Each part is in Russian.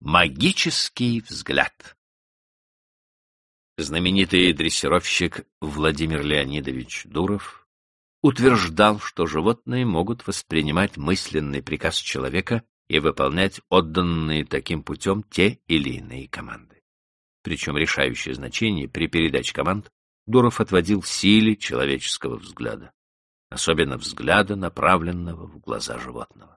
Магический взгляд. Знаменитый дрессировщик Владимир Леонидович Дуров утверждал, что животные могут воспринимать мысленный приказ человека и выполнять отданные таким путем те или иные команды. Причем решающее значение при передаче команд Дуров отводил силе человеческого взгляда, особенно взгляда, направленного в глаза животного.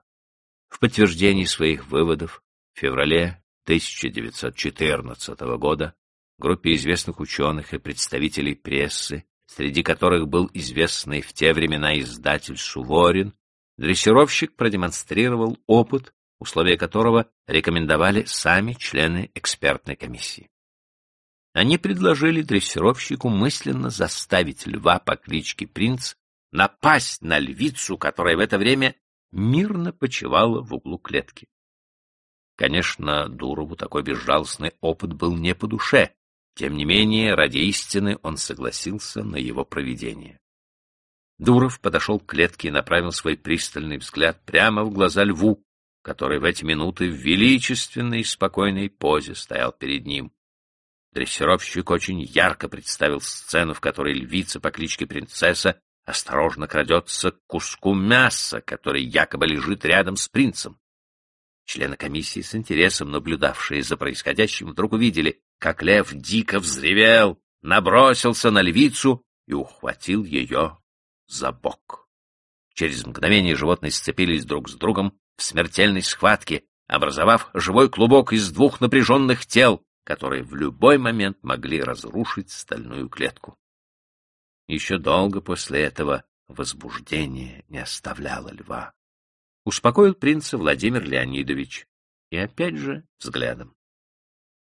В подтверждении своих выводов в феврале 1914 года группе известных ученых и представителей прессы, среди которых был известный в те времена издатель Суворин, дрессировщик продемонстрировал опыт, условия которого рекомендовали сами члены экспертной комиссии. Они предложили дрессировщику мысленно заставить льва по кличке Принц напасть на львицу, которая в это время мирно почивала в углу клетки. Конечно, Дурову такой безжалостный опыт был не по душе, тем не менее, ради истины он согласился на его проведение. Дуров подошел к клетке и направил свой пристальный взгляд прямо в глаза льву, который в эти минуты в величественной и спокойной позе стоял перед ним. Дрессировщик очень ярко представил сцену, в которой львица по кличке Принцесса осторожно крадется к куску мяса, который якобы лежит рядом с принцем. Члены комиссии, с интересом наблюдавшие за происходящим, вдруг увидели, как лев дико взревел, набросился на львицу и ухватил ее за бок. Через мгновение животные сцепились друг с другом в смертельной схватке, образовав живой клубок из двух напряженных тел, которые в любой момент могли разрушить стальную клетку. Еще долго после этого возбуждение не оставляло льва. Успокоил принца Владимир Леонидович. И опять же взглядом.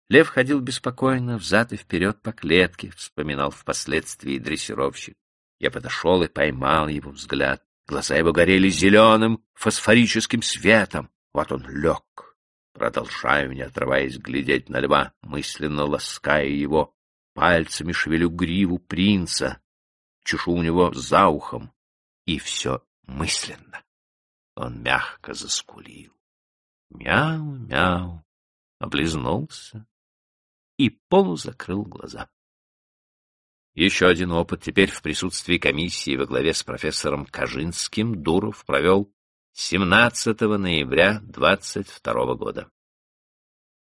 Лев ходил беспокойно взад и вперед по клетке, вспоминал впоследствии дрессировщик. Я подошел и поймал его взгляд. Глаза его горели зеленым фосфорическим светом. Вот он лег. Продолжаю, не отрываясь, глядеть на льва, мысленно лаская его. Пальцами шевелю гриву принца, чешу у него за ухом. И все мысленно. Он мягко заскулил. Мяу-мяу, облизнулся и полузакрыл глаза. Еще один опыт теперь в присутствии комиссии во главе с профессором Кожинским Дуров провел 17 ноября 22 года.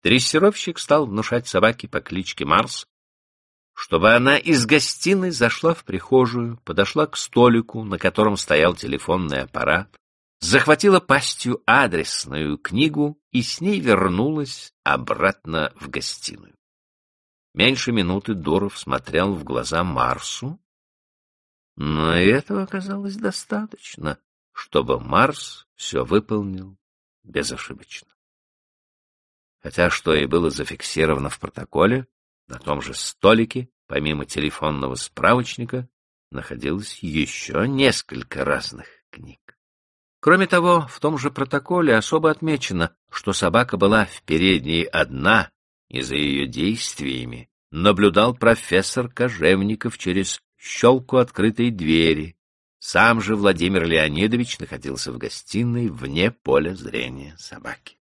Дрессировщик стал внушать собаке по кличке Марс, чтобы она из гостиной зашла в прихожую, подошла к столику, на котором стоял телефонный аппарат, захватила пастью адресную книгу и с ней вернулась обратно в гостиную. Меньше минуты Дуров смотрел в глаза Марсу, но этого оказалось достаточно, чтобы Марс все выполнил безошибочно. Хотя что и было зафиксировано в протоколе, на том же столике, помимо телефонного справочника, находилось еще несколько разных книг. Кроме того, в том же протоколе особо отмечено, что собака была в передней одна, и за ее действиями наблюдал профессор Кожевников через щелку открытой двери. Сам же Владимир Леонидович находился в гостиной вне поля зрения собаки.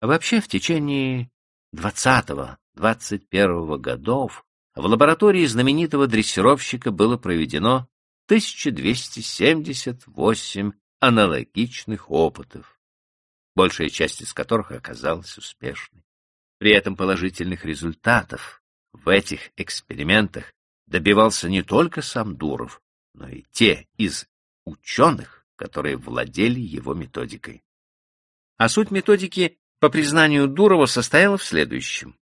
Вообще, в течение 20-21 годов в лаборатории знаменитого дрессировщика было проведено 1278 аналогичных опытов, большая часть из которых оказалась успешной. При этом положительных результатов в этих экспериментах добивался не только сам Дуров, но и те из ученых, которые владели его методикой. А суть методики, по признанию Дурова, состояла в следующем.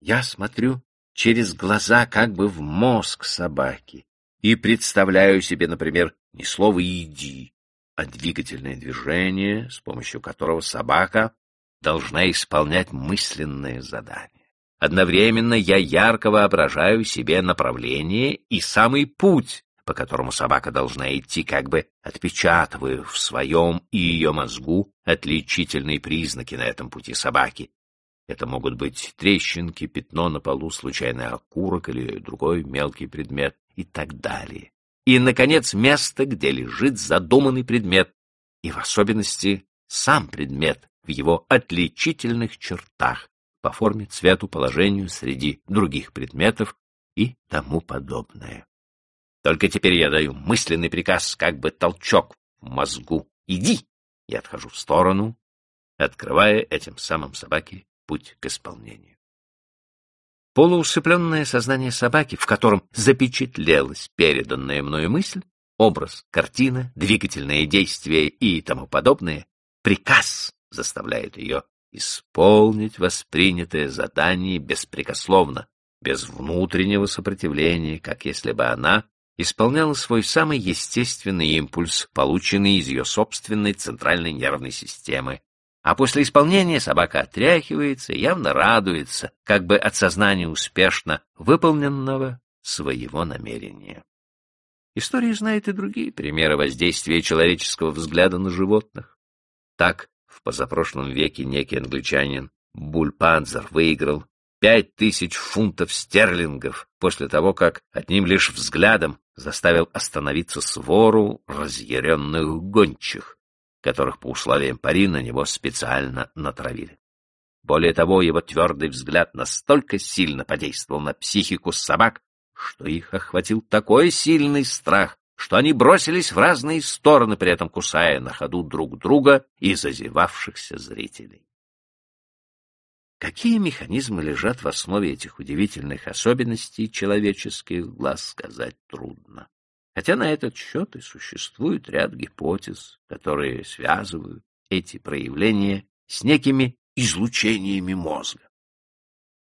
Я смотрю через глаза как бы в мозг собаки и представляю себе, например, не слово «иди», а двигательное движение, с помощью которого собака должна исполнять мысленное задание. Одновременно я ярко воображаю себе направление и самый путь, по которому собака должна идти, как бы отпечатывая в своем и ее мозгу отличительные признаки на этом пути собаки. Это могут быть трещинки, пятно на полу, случайный окурок или другой мелкий предмет и так далее. И, наконец, место, где лежит задуманный предмет, и в особенности сам предмет, в его отличительных чертах по форме, цвету, положению среди других предметов и тому подобное. Только теперь я даю мысленный приказ, как бы толчок в мозгу. Иди! Я отхожу в сторону, открывая этим самым собаке путь к исполнению. Полуусыпленное сознание собаки, в котором запечатлелась переданная мною мысль, образ, картина, двигательное действие и тому подобное, приказ заставляет ее исполнить воспринятое задание беспрекословно, без внутреннего сопротивления, как если бы она исполняла свой самый естественный импульс, полученный из ее собственной центральной нервной системы. А после исполнения собака отряхивается явно радуется, как бы от сознания успешно выполненного своего намерения. История знает и другие примеры воздействия человеческого взгляда на животных. Так, в позапрошлом веке некий англичанин Бульпанзер выиграл пять тысяч фунтов стерлингов после того, как одним лишь взглядом заставил остановиться свору разъяренных гончих, которых по условиям пари на него специально натравили. Более того, его твердый взгляд настолько сильно подействовал на психику собак, что их охватил такой сильный страх, что они бросились в разные стороны, при этом кусая на ходу друг друга и зазевавшихся зрителей. Какие механизмы лежат в основе этих удивительных особенностей человеческих глаз, сказать трудно. Хотя на этот счет и существует ряд гипотез, которые связывают эти проявления с некими излучениями мозга.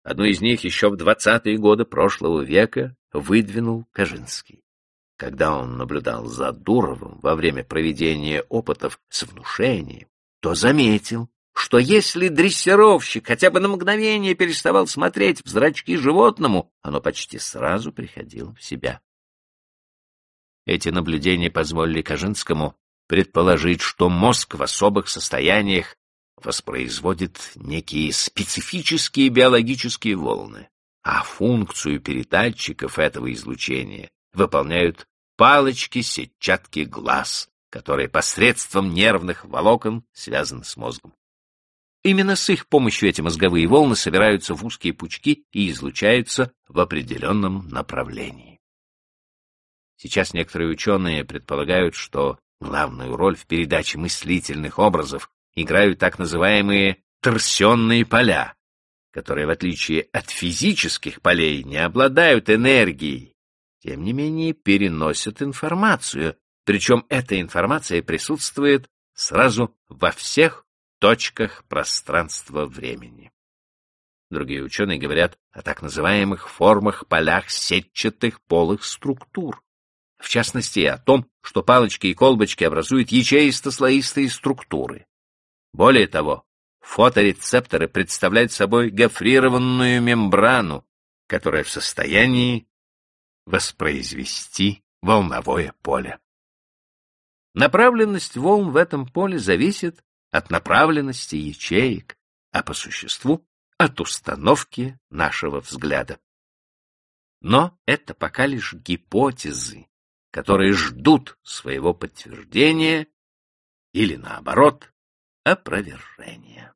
Одну из них еще в двадцатые годы прошлого века выдвинул Кожинский. Когда он наблюдал за Дуровым во время проведения опытов с внушением, то заметил, что если дрессировщик хотя бы на мгновение переставал смотреть в зрачки животному, оно почти сразу приходило в себя. Эти наблюдения позволили Кожинскому предположить, что мозг в особых состояниях воспроизводит некие специфические биологические волны, а функцию передатчиков этого излучения выполняют палочки-сетчатки глаз, которые посредством нервных волокон связаны с мозгом. Именно с их помощью эти мозговые волны собираются в узкие пучки и излучаются в определенном направлении. Сейчас некоторые ученые предполагают, что главную роль в передаче мыслительных образов играют так называемые торсионные поля, которые, в отличие от физических полей, не обладают энергией, тем не менее переносят информацию, причем эта информация присутствует сразу во всех точках пространства-времени. Другие ученые говорят о так называемых формах полях сетчатых полых структур. В частности, о том, что палочки и колбочки образуют ячеисто-слоистые структуры. Более того, фоторецепторы представляют собой гофрированную мембрану, которая в состоянии воспроизвести волновое поле. Направленность волн в этом поле зависит от направленности ячеек, а по существу от установки нашего взгляда. Но это пока лишь гипотезы, которые ждут своего подтверждения или, наоборот, опровержения.